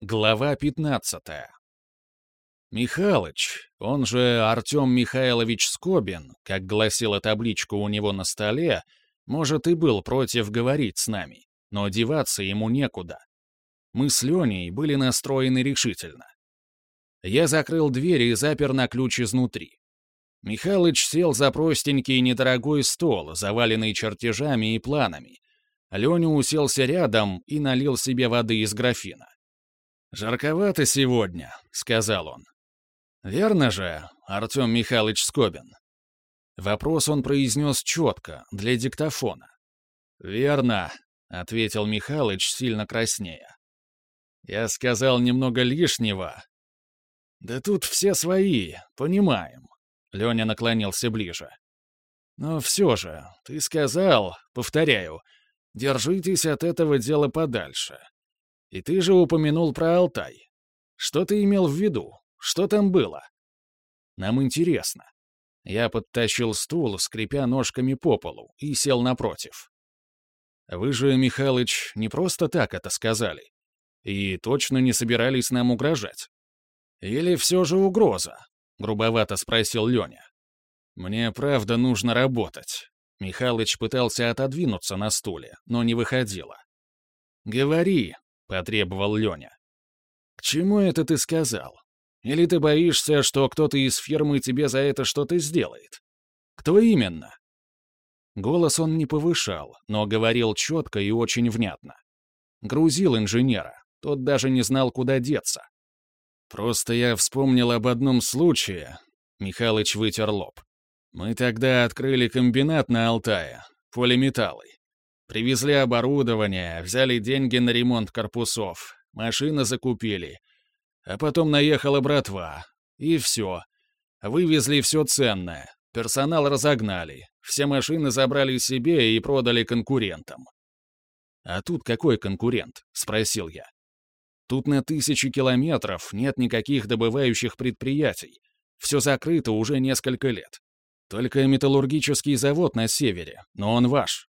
Глава 15. Михалыч, он же Артем Михайлович Скобин, как гласила табличка у него на столе, может и был против говорить с нами, но деваться ему некуда. Мы с Леней были настроены решительно. Я закрыл дверь и запер на ключ изнутри. Михалыч сел за простенький недорогой стол, заваленный чертежами и планами. Леня уселся рядом и налил себе воды из графина. «Жарковато сегодня», — сказал он. «Верно же, Артем Михайлович Скобин?» Вопрос он произнес четко, для диктофона. «Верно», — ответил Михалыч, сильно краснея. «Я сказал немного лишнего». «Да тут все свои, понимаем», — Леня наклонился ближе. «Но все же, ты сказал, повторяю, держитесь от этого дела подальше. И ты же упомянул про Алтай. Что ты имел в виду? Что там было? Нам интересно. Я подтащил стул, скрипя ножками по полу, и сел напротив. Вы же, Михалыч, не просто так это сказали. И точно не собирались нам угрожать. Или все же угроза? Грубовато спросил Леня. Мне правда нужно работать. Михалыч пытался отодвинуться на стуле, но не выходило. «Говори», — потребовал Леня. «К чему это ты сказал? Или ты боишься, что кто-то из фирмы тебе за это что-то сделает? Кто именно?» Голос он не повышал, но говорил четко и очень внятно. Грузил инженера, тот даже не знал, куда деться. «Просто я вспомнил об одном случае», — Михалыч вытер лоб. «Мы тогда открыли комбинат на Алтае, полиметаллы. Привезли оборудование, взяли деньги на ремонт корпусов, машины закупили. А потом наехала братва. И все. Вывезли все ценное. Персонал разогнали. Все машины забрали себе и продали конкурентам. «А тут какой конкурент?» — спросил я. «Тут на тысячи километров нет никаких добывающих предприятий. Все закрыто уже несколько лет. Только металлургический завод на севере, но он ваш.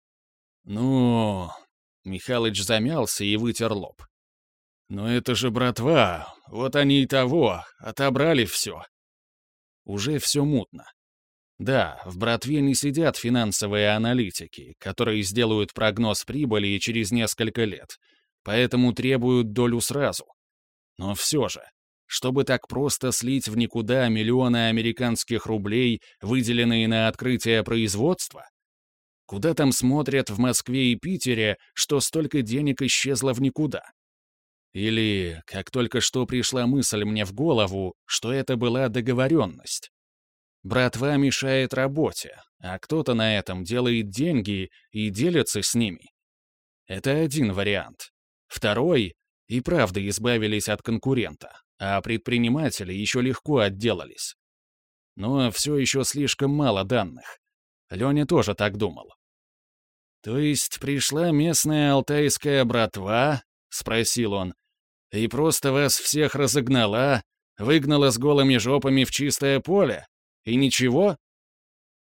«Ну...» — Михалыч замялся и вытер лоб. «Но это же братва, вот они и того, отобрали все». Уже все мутно. Да, в братве не сидят финансовые аналитики, которые сделают прогноз прибыли через несколько лет, поэтому требуют долю сразу. Но все же, чтобы так просто слить в никуда миллионы американских рублей, выделенные на открытие производства, Куда там смотрят в Москве и Питере, что столько денег исчезло в никуда? Или, как только что пришла мысль мне в голову, что это была договоренность. Братва мешает работе, а кто-то на этом делает деньги и делится с ними. Это один вариант. Второй — и правда избавились от конкурента, а предприниматели еще легко отделались. Но все еще слишком мало данных. Леня тоже так думал. «То есть пришла местная алтайская братва?» — спросил он. «И просто вас всех разогнала, выгнала с голыми жопами в чистое поле? И ничего?»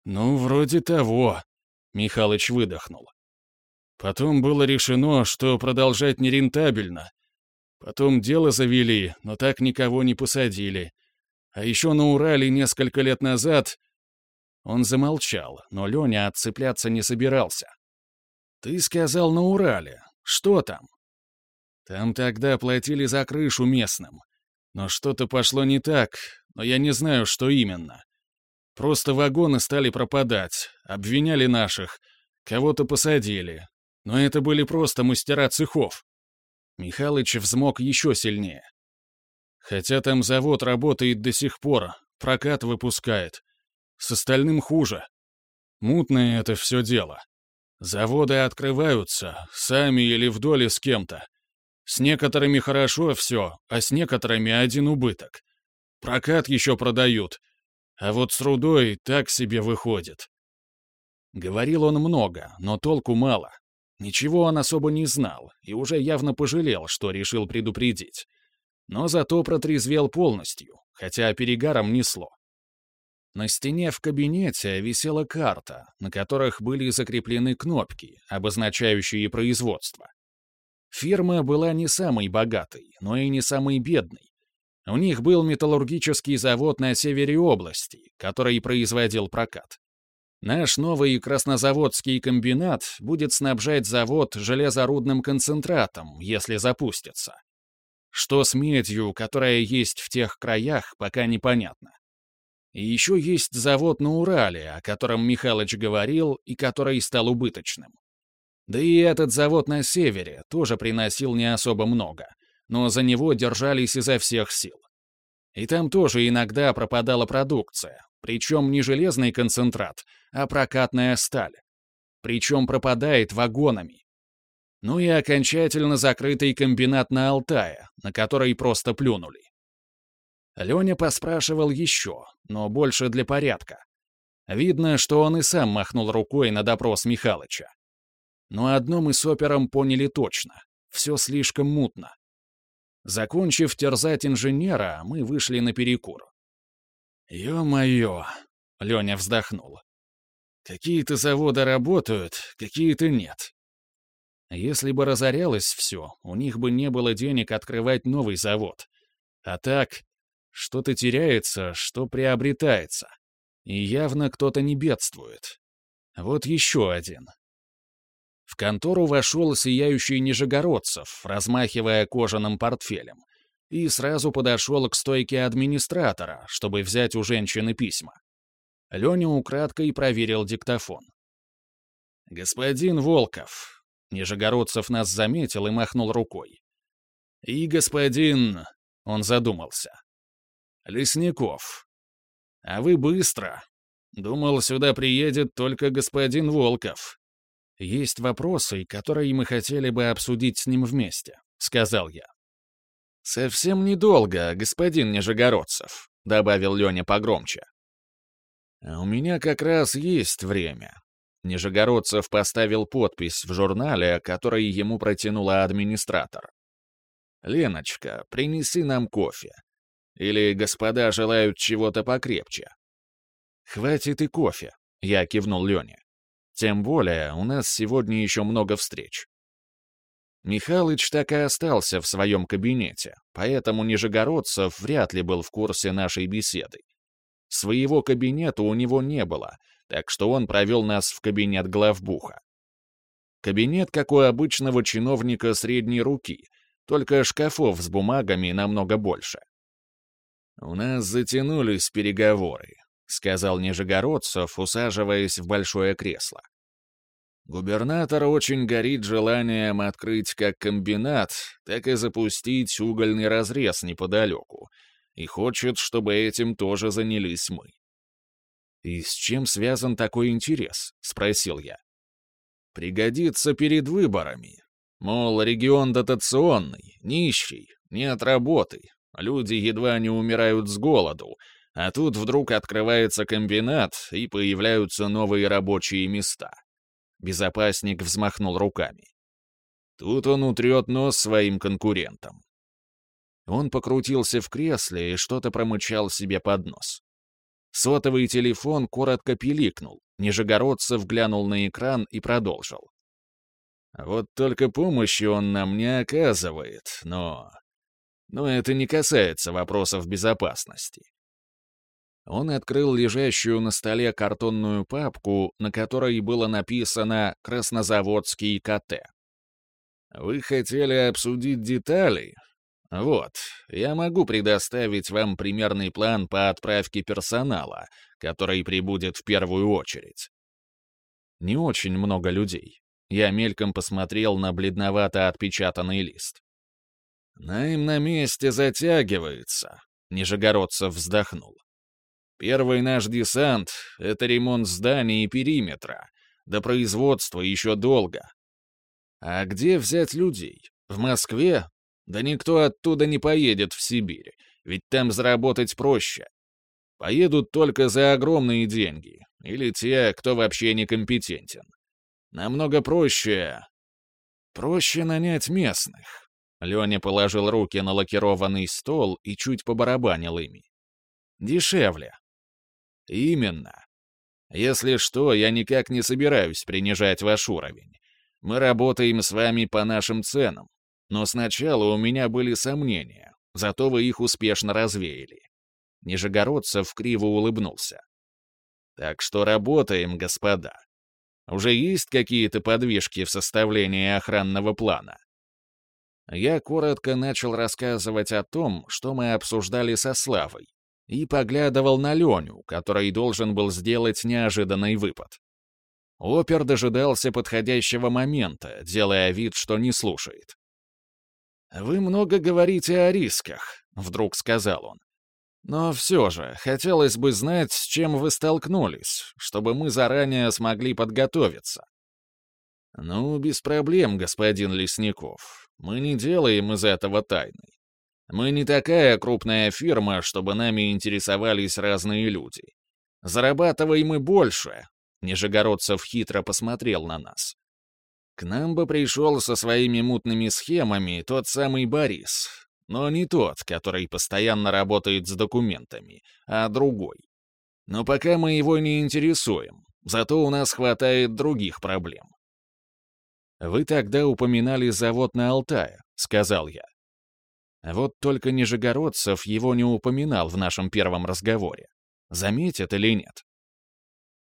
«Ну, вроде того», — Михалыч выдохнул. «Потом было решено, что продолжать нерентабельно. Потом дело завели, но так никого не посадили. А еще на Урале несколько лет назад...» Он замолчал, но Леня отцепляться не собирался. «Ты сказал на Урале. Что там?» «Там тогда платили за крышу местным. Но что-то пошло не так, но я не знаю, что именно. Просто вагоны стали пропадать, обвиняли наших, кого-то посадили. Но это были просто мастера цехов». Михалыч взмок еще сильнее. «Хотя там завод работает до сих пор, прокат выпускает. С остальным хуже. Мутное это все дело. Заводы открываются, сами или в доле с кем-то. С некоторыми хорошо все, а с некоторыми один убыток. Прокат еще продают. А вот с рудой так себе выходит. Говорил он много, но толку мало. Ничего он особо не знал и уже явно пожалел, что решил предупредить. Но зато протрезвел полностью, хотя перегаром несло. На стене в кабинете висела карта, на которых были закреплены кнопки, обозначающие производство. Фирма была не самой богатой, но и не самой бедной. У них был металлургический завод на севере области, который производил прокат. Наш новый краснозаводский комбинат будет снабжать завод железорудным концентратом, если запустится. Что с медью, которая есть в тех краях, пока непонятно. И еще есть завод на Урале, о котором Михалыч говорил и который стал убыточным. Да и этот завод на севере тоже приносил не особо много, но за него держались изо всех сил. И там тоже иногда пропадала продукция, причем не железный концентрат, а прокатная сталь. Причем пропадает вагонами. Ну и окончательно закрытый комбинат на Алтае, на который просто плюнули. Леня поспрашивал еще, но больше для порядка. Видно, что он и сам махнул рукой на допрос Михалыча. Но одно мы с опером поняли точно. Все слишком мутно. Закончив терзать инженера, мы вышли на перекур. «Ё-моё!» — Леня вздохнул. «Какие-то заводы работают, какие-то нет. Если бы разорялось все, у них бы не было денег открывать новый завод. А так, что-то теряется, что приобретается. И явно кто-то не бедствует. Вот еще один. В контору вошел сияющий Нижегородцев, размахивая кожаным портфелем, и сразу подошел к стойке администратора, чтобы взять у женщины письма. Леня украдкой проверил диктофон. «Господин Волков», — Нижегородцев нас заметил и махнул рукой. «И господин...» — он задумался. «Лесников. А вы быстро. Думал, сюда приедет только господин Волков. Есть вопросы, которые мы хотели бы обсудить с ним вместе», — сказал я. «Совсем недолго, господин Нижегородцев», — добавил Леня погромче. «А «У меня как раз есть время». Нижегородцев поставил подпись в журнале, который ему протянула администратор. «Леночка, принеси нам кофе. Или господа желают чего-то покрепче?» «Хватит и кофе», — я кивнул Лене. «Тем более у нас сегодня еще много встреч». Михалыч так и остался в своем кабинете, поэтому Нижегородцев вряд ли был в курсе нашей беседы. Своего кабинета у него не было, так что он провел нас в кабинет главбуха. Кабинет, как у обычного чиновника средней руки, только шкафов с бумагами намного больше. «У нас затянулись переговоры», — сказал Нижегородцев, усаживаясь в большое кресло. Губернатор очень горит желанием открыть как комбинат, так и запустить угольный разрез неподалеку, и хочет, чтобы этим тоже занялись мы. «И с чем связан такой интерес?» — спросил я. «Пригодится перед выборами. Мол, регион дотационный, нищий, нет работы, люди едва не умирают с голоду, а тут вдруг открывается комбинат, и появляются новые рабочие места. Безопасник взмахнул руками. Тут он утрет нос своим конкурентам. Он покрутился в кресле и что-то промычал себе под нос. Сотовый телефон коротко пиликнул. Нижегородцев глянул на экран и продолжил. «Вот только помощи он нам не оказывает, но... Но это не касается вопросов безопасности. Он открыл лежащую на столе картонную папку, на которой было написано «Краснозаводский КТ». «Вы хотели обсудить детали? Вот, я могу предоставить вам примерный план по отправке персонала, который прибудет в первую очередь». Не очень много людей. Я мельком посмотрел на бледновато отпечатанный лист. «Найм на месте затягивается», — Нижегородцев вздохнул. Первый наш десант — это ремонт зданий и периметра. До производства еще долго. А где взять людей? В Москве? Да никто оттуда не поедет в Сибирь, ведь там заработать проще. Поедут только за огромные деньги, или те, кто вообще некомпетентен. Намного проще... Проще нанять местных. Леня положил руки на лакированный стол и чуть побарабанил ими. Дешевле. Именно. Если что, я никак не собираюсь принижать ваш уровень. Мы работаем с вами по нашим ценам, Но сначала у меня были сомнения, зато вы их успешно развеяли. Нижегородцев криво улыбнулся. Так что работаем, господа. Уже есть какие-то подвижки в составлении охранного плана? Я коротко начал рассказывать о том, что мы обсуждали со Славой, и поглядывал на Леню, который должен был сделать неожиданный выпад. Опер дожидался подходящего момента, делая вид, что не слушает. «Вы много говорите о рисках», — вдруг сказал он. «Но все же, хотелось бы знать, с чем вы столкнулись, чтобы мы заранее смогли подготовиться». «Ну, без проблем, господин Лесников. Мы не делаем из этого тайны. Мы не такая крупная фирма, чтобы нами интересовались разные люди. Зарабатываем мы больше. Нижегородцев хитро посмотрел на нас. К нам бы пришел со своими мутными схемами тот самый Борис, но не тот, который постоянно работает с документами, а другой. Но пока мы его не интересуем, зато у нас хватает других проблем. «Вы тогда упоминали завод на Алтае», — сказал я. Вот только Нижегородцев его не упоминал в нашем первом разговоре. Заметит или нет?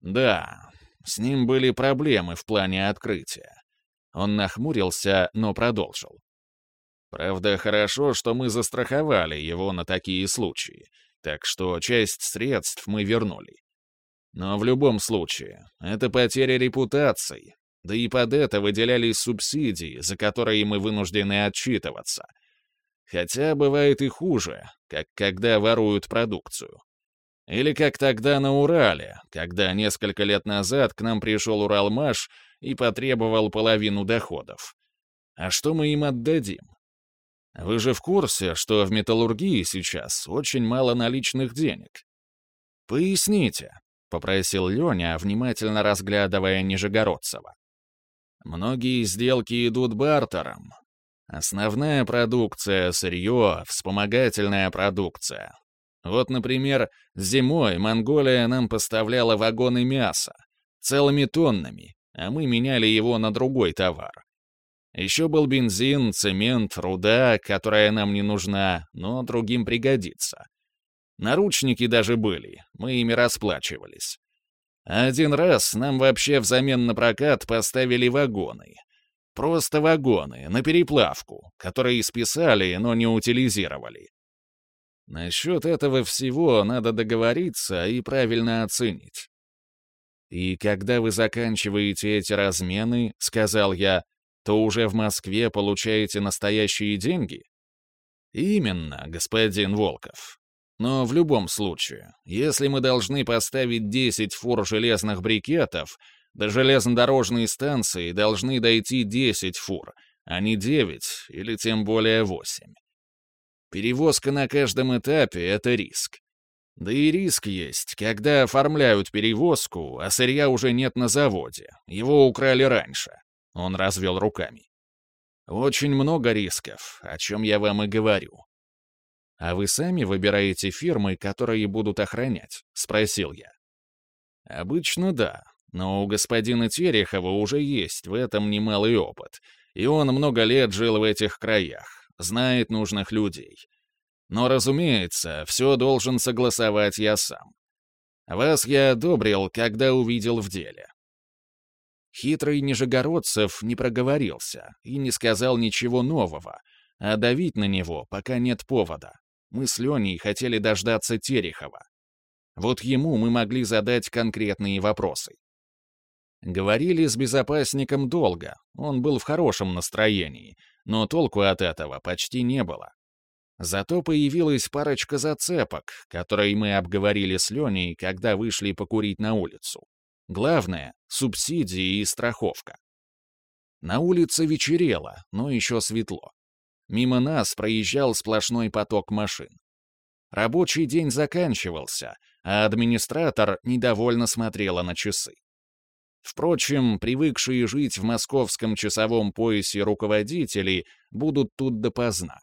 Да, с ним были проблемы в плане открытия. Он нахмурился, но продолжил. Правда, хорошо, что мы застраховали его на такие случаи, так что часть средств мы вернули. Но в любом случае, это потеря репутации, да и под это выделялись субсидии, за которые мы вынуждены отчитываться — Хотя бывает и хуже, как когда воруют продукцию. Или как тогда на Урале, когда несколько лет назад к нам пришел Уралмаш и потребовал половину доходов. А что мы им отдадим? Вы же в курсе, что в металлургии сейчас очень мало наличных денег? Поясните, — попросил Леня, внимательно разглядывая Нижегородцева. Многие сделки идут бартером, Основная продукция, сырье, вспомогательная продукция. Вот, например, зимой Монголия нам поставляла вагоны мяса, целыми тоннами, а мы меняли его на другой товар. Еще был бензин, цемент, руда, которая нам не нужна, но другим пригодится. Наручники даже были, мы ими расплачивались. Один раз нам вообще взамен на прокат поставили вагоны — Просто вагоны, на переплавку, которые списали, но не утилизировали. Насчет этого всего надо договориться и правильно оценить. «И когда вы заканчиваете эти размены, — сказал я, — то уже в Москве получаете настоящие деньги?» «Именно, господин Волков. Но в любом случае, если мы должны поставить 10 фур железных брикетов, до железнодорожной станции должны дойти 10 фур, а не 9 или тем более 8. Перевозка на каждом этапе — это риск. Да и риск есть, когда оформляют перевозку, а сырья уже нет на заводе. Его украли раньше. Он развел руками. Очень много рисков, о чем я вам и говорю. «А вы сами выбираете фирмы, которые будут охранять?» — спросил я. «Обычно да, но у господина Терехова уже есть в этом немалый опыт, и он много лет жил в этих краях, знает нужных людей. Но, разумеется, все должен согласовать я сам. Вас я одобрил, когда увидел в деле. Хитрый Нижегородцев не проговорился и не сказал ничего нового, а давить на него пока нет повода. Мы с Леней хотели дождаться Терехова. Вот ему мы могли задать конкретные вопросы. Говорили с безопасником долго, он был в хорошем настроении, но толку от этого почти не было. Зато появилась парочка зацепок, которые мы обговорили с Леней, когда вышли покурить на улицу. Главное — субсидии и страховка. На улице вечерело, но еще светло. Мимо нас проезжал сплошной поток машин. Рабочий день заканчивался, а администратор недовольно смотрела на часы. Впрочем, привыкшие жить в московском часовом поясе руководители будут тут допоздна.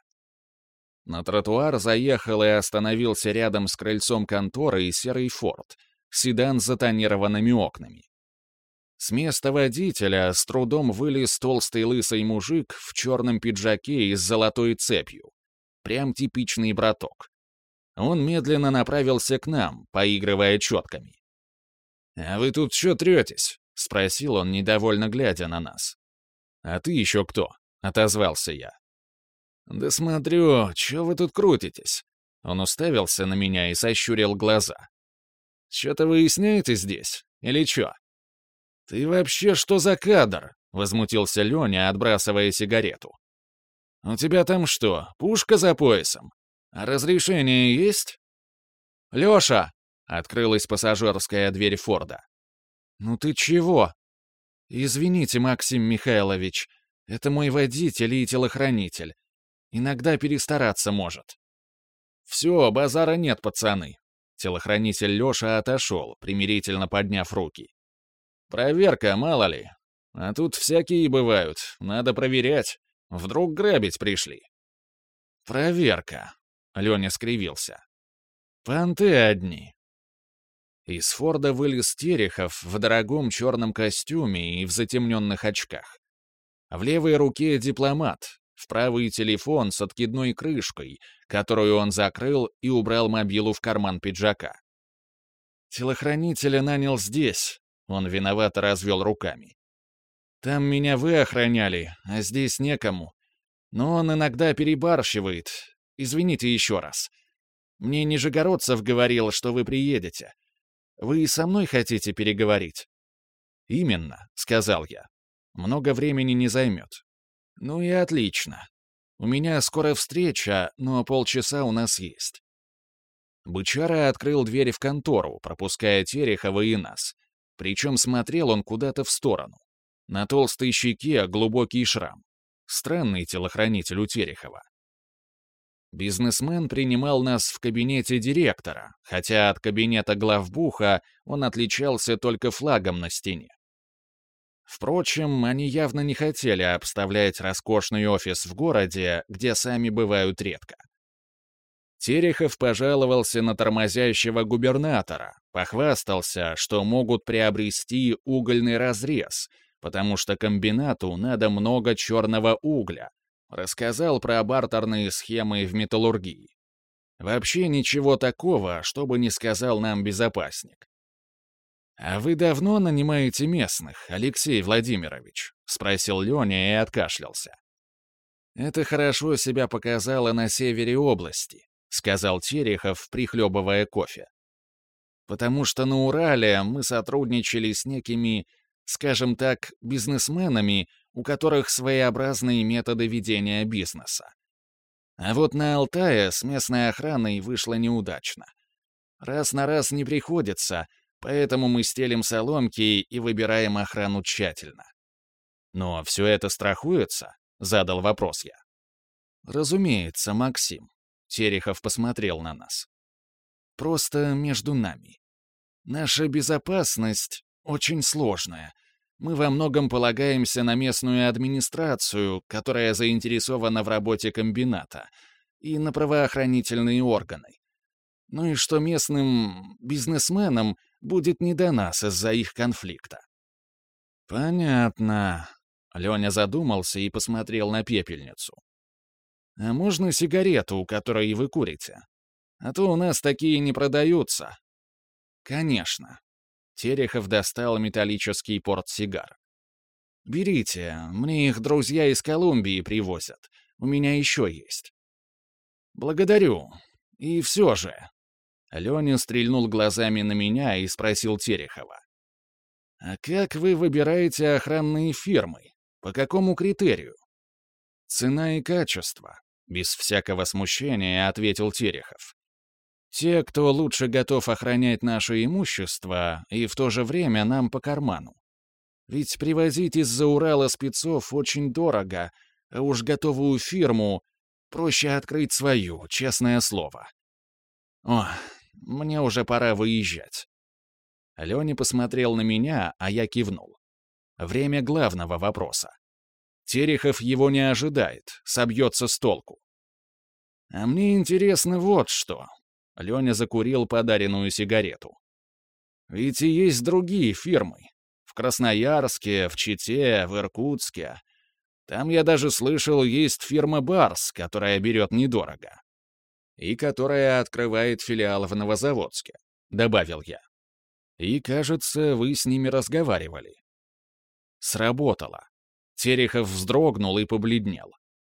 На тротуар заехал и остановился рядом с крыльцом конторы серый форт, седан с затонированными окнами. С места водителя с трудом вылез толстый лысый мужик в черном пиджаке и с золотой цепью. Прям типичный браток. Он медленно направился к нам, поигрывая четками. «А вы тут что третесь?» — спросил он, недовольно глядя на нас. «А ты еще кто?» — отозвался я. «Да смотрю, что вы тут крутитесь?» Он уставился на меня и сощурил глаза. «Что-то выясняете здесь? Или что?» «Ты вообще что за кадр?» — возмутился Леня, отбрасывая сигарету. «У тебя там что, пушка за поясом? А разрешение есть?» «Леша!» — открылась пассажирская дверь Форда. «Ну ты чего?» «Извините, Максим Михайлович, это мой водитель и телохранитель. Иногда перестараться может». «Все, базара нет, пацаны». Телохранитель Леша отошел, примирительно подняв руки. Проверка, мало ли. А тут всякие бывают, надо проверять. Вдруг грабить пришли. Проверка. Леня скривился. Понты одни. Из Форда вылез Терехов в дорогом черном костюме и в затемненных очках. В левой руке дипломат, в правый телефон с откидной крышкой, которую он закрыл и убрал мобилу в карман пиджака. Телохранителя нанял здесь, он виновато развел руками. «Там меня вы охраняли, а здесь некому. Но он иногда перебарщивает. Извините еще раз. Мне Нижегородцев говорил, что вы приедете. Вы со мной хотите переговорить?» «Именно», — сказал я. «Много времени не займет». «Ну и отлично. У меня скоро встреча, но полчаса у нас есть». Бычара открыл дверь в контору, пропуская Терехова и нас — причем смотрел он куда-то в сторону. На толстой щеке глубокий шрам. Странный телохранитель у Терехова. Бизнесмен принимал нас в кабинете директора, хотя от кабинета главбуха он отличался только флагом на стене. Впрочем, они явно не хотели обставлять роскошный офис в городе, где сами бывают редко. Терехов пожаловался на тормозящего губернатора, похвастался, что могут приобрести угольный разрез, потому что комбинату надо много черного угля, рассказал про бартерные схемы в металлургии. Вообще ничего такого, чтобы не сказал нам безопасник. «А вы давно нанимаете местных, Алексей Владимирович?» — спросил Леня и откашлялся. Это хорошо себя показало на севере области. — сказал Терехов, прихлебывая кофе. «Потому что на Урале мы сотрудничали с некими, скажем так, бизнесменами, у которых своеобразные методы ведения бизнеса. А вот на Алтае с местной охраной вышло неудачно. Раз на раз не приходится, поэтому мы стелим соломки и выбираем охрану тщательно. «Но все это страхуется?» — задал вопрос я. «Разумеется, Максим. Терехов посмотрел на нас. «Просто между нами. Наша безопасность очень сложная. Мы во многом полагаемся на местную администрацию, которая заинтересована в работе комбината, и на правоохранительные органы. Ну и что местным бизнесменам будет не до нас из-за их конфликта». «Понятно», — Леня задумался и посмотрел на пепельницу. А можно сигарету, которой вы курите? А то у нас такие не продаются. Конечно. Терехов достал металлический портсигар. «Берите, мне их друзья из Колумбии привозят. У меня еще есть». «Благодарю. И все же...» Леня стрельнул глазами на меня и спросил Терехова. «А как вы выбираете охранные фирмы? По какому критерию?» «Цена и качество. Без всякого смущения ответил Терехов. Те, кто лучше готов охранять наше имущество и в то же время нам по карману. Ведь привозить из-за Урала спецов очень дорого, а уж готовую фирму проще открыть свою, честное слово. О, мне уже пора выезжать. Леня посмотрел на меня, а я кивнул. Время главного вопроса. Терехов его не ожидает, собьется с толку. А мне интересно вот что. Леня закурил подаренную сигарету. Ведь и есть другие фирмы. В Красноярске, в Чите, в Иркутске. Там я даже слышал, есть фирма «Барс», которая берет недорого. И которая открывает филиал в Новозаводске, добавил я. И, кажется, вы с ними разговаривали. Сработало. Терехов вздрогнул и побледнел.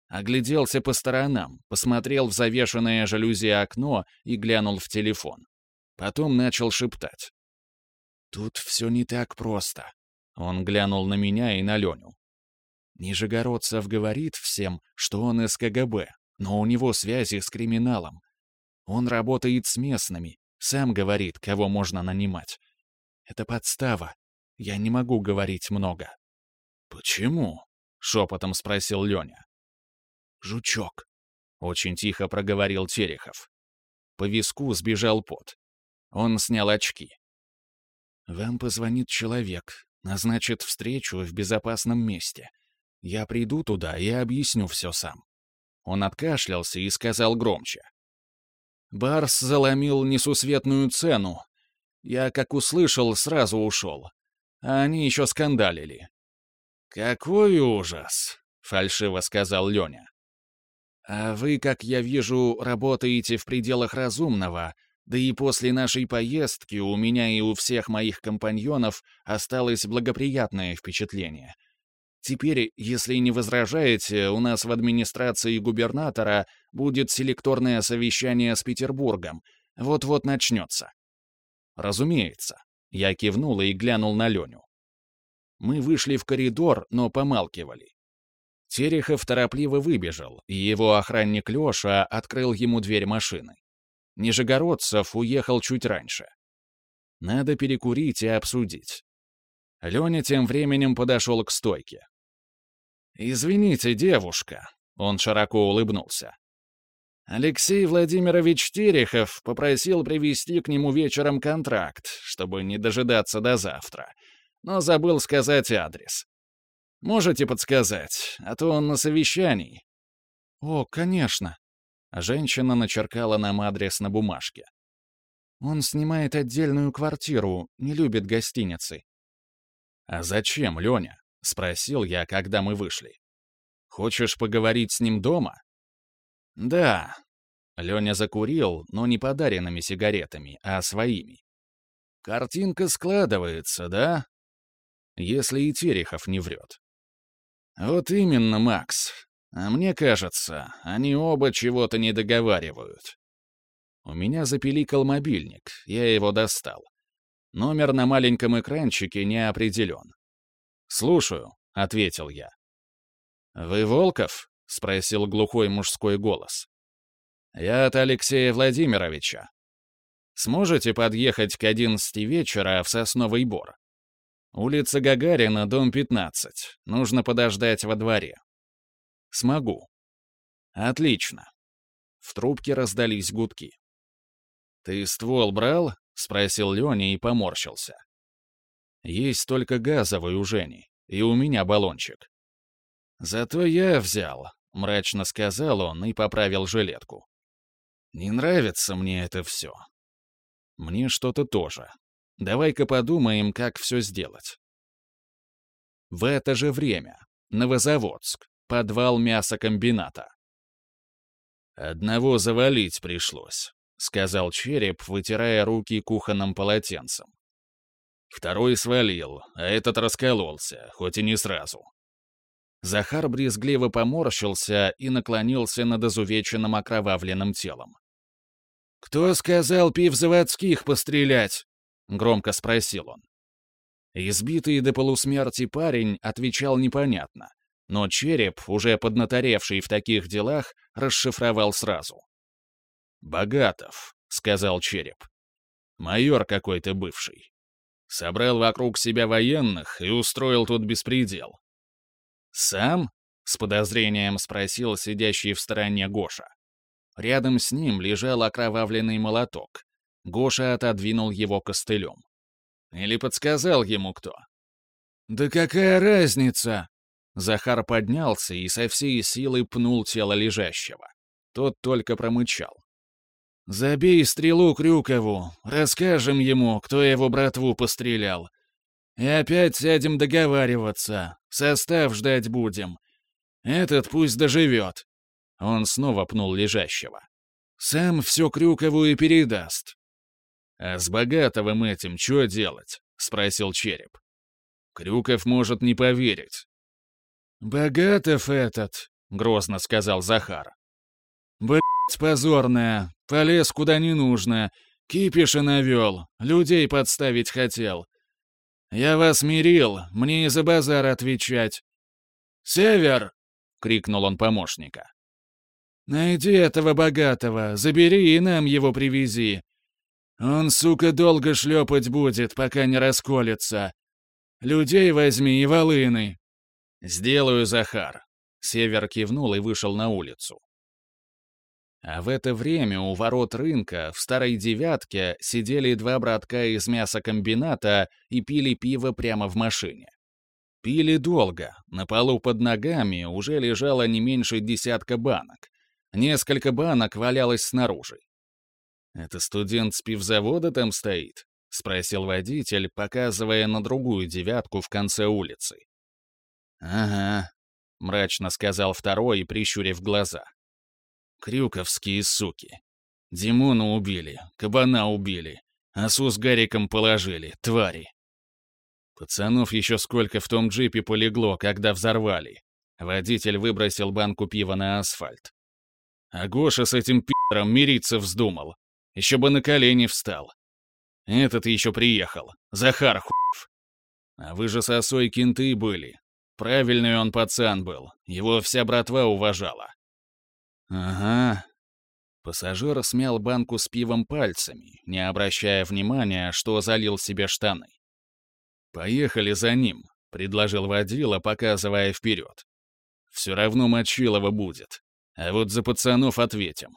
Огляделся по сторонам, посмотрел в завешенное жалюзи окно и глянул в телефон. Потом начал шептать. «Тут все не так просто». Он глянул на меня и на Леню. Нижегородцев говорит всем, что он из КГБ, но у него связи с криминалом. Он работает с местными, сам говорит, кого можно нанимать. Это подстава. Я не могу говорить много. «Почему?» — шепотом спросил Леня. «Жучок», — очень тихо проговорил Терехов. По виску сбежал пот. Он снял очки. «Вам позвонит человек, назначит встречу в безопасном месте. Я приду туда и объясню все сам». Он откашлялся и сказал громче. Барс заломил несусветную цену. Я, как услышал, сразу ушел. А они еще скандалили. «Какой ужас!» — фальшиво сказал Леня. «А вы, как я вижу, работаете в пределах разумного, да и после нашей поездки у меня и у всех моих компаньонов осталось благоприятное впечатление. Теперь, если не возражаете, у нас в администрации губернатора будет селекторное совещание с Петербургом. Вот-вот начнется. Разумеется. Я кивнул и глянул на Леню. Мы вышли в коридор, но помалкивали. Терехов торопливо выбежал, и его охранник Леша открыл ему дверь машины. Нижегородцев уехал чуть раньше. Надо перекурить и обсудить. Леня тем временем подошел к стойке. «Извините, девушка», — он широко улыбнулся. Алексей Владимирович Терехов попросил привезти к нему вечером контракт, чтобы не дожидаться до завтра, но забыл сказать адрес. Можете подсказать, а то он на совещании. О, конечно. Женщина начеркала нам адрес на бумажке. Он снимает отдельную квартиру, не любит гостиницы. А зачем, Леня? — спросил я, когда мы вышли. «Хочешь поговорить с ним дома?» «Да». Леня закурил, но не подаренными сигаретами, а своими. «Картинка складывается, да?» Если и Терехов не врет. «Вот именно, Макс. А мне кажется, они оба чего-то не договаривают. У меня запиликал мобильник, я его достал. Номер на маленьком экранчике не определен. «Слушаю», — ответил я. «Вы Волков?» — спросил глухой мужской голос. «Я от Алексея Владимировича. Сможете подъехать к одиннадцати вечера в Сосновый Бор? Улица Гагарина, дом 15. Нужно подождать во дворе». «Смогу». «Отлично». В трубке раздались гудки. «Ты ствол брал?» — спросил Леня и поморщился. Есть только газовый у Жени, и у меня баллончик. Зато я взял, мрачно сказал он и поправил жилетку. Не нравится мне это все. Мне что-то тоже. Давай-ка подумаем, как все сделать. В это же время. Новозаводск. Подвал мясокомбината. «Одного завалить пришлось», — сказал череп, вытирая руки кухонным полотенцем. Второй свалил, а этот раскололся, хоть и не сразу. Захар брезгливо поморщился и наклонился над изувеченным окровавленным телом. «Кто сказал пив заводских пострелять?» — громко спросил он. Избитый до полусмерти парень отвечал непонятно, но череп, уже поднаторевший в таких делах, расшифровал сразу. «Богатов», — сказал череп. «Майор какой-то бывший. Собрал вокруг себя военных и устроил тут беспредел. «Сам?» — с подозрением спросил сидящий в стороне Гоша. Рядом с ним лежал окровавленный молоток. Гоша отодвинул его костылем. Или подсказал ему кто? «Да какая разница?» Захар поднялся и со всей силы пнул тело лежащего. Тот только промычал. «Забей стрелу Крюкову, расскажем ему, кто его братву пострелял. И опять сядем договариваться, состав ждать будем. Этот пусть доживет». Он снова пнул лежащего. «Сам все Крюкову и передаст». «А с Богатовым этим что делать?» — спросил Череп. «Крюков может не поверить». «Богатов этот», — грозно сказал Захар. «Блядь, позорная, полез куда не нужно, кипиша навел, людей подставить хотел. Я вас мирил, мне и за базар отвечать». «Север!» — крикнул он помощника. «Найди этого богатого, забери и нам его привези. Он, сука, долго шлепать будет, пока не расколется. Людей возьми и волыны». «Сделаю, Захар». Север кивнул и вышел на улицу. А в это время у ворот рынка в старой девятке сидели два братка из мясокомбината и пили пиво прямо в машине. Пили долго, на полу под ногами уже лежало не меньше десятка банок. Несколько банок валялось снаружи. «Это студент с пивзавода там стоит?» — спросил водитель, показывая на другую девятку в конце улицы. «Ага», — мрачно сказал второй, прищурив глаза. Крюковские суки. Димона убили, кабана убили, осу с Гариком положили, твари. Пацанов еще сколько в том джипе полегло, когда взорвали. Водитель выбросил банку пива на асфальт. А Гоша с этим пи***ром мириться вздумал. Еще бы на колени встал. Этот еще приехал. Захар хуев. А вы же с осой кенты были. Правильный он пацан был. Его вся братва уважала. «Ага». Пассажир смял банку с пивом пальцами, не обращая внимания, что залил себе штаны. «Поехали за ним», — предложил водила, показывая вперед. «Все равно Мочилова будет. А вот за пацанов ответим.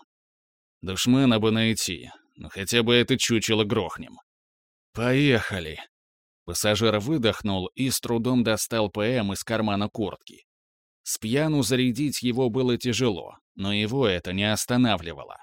Душмана бы найти, но хотя бы это чучело грохнем». «Поехали». Пассажир выдохнул и с трудом достал ПМ из кармана куртки. С пьяну зарядить его было тяжело, но его это не останавливало.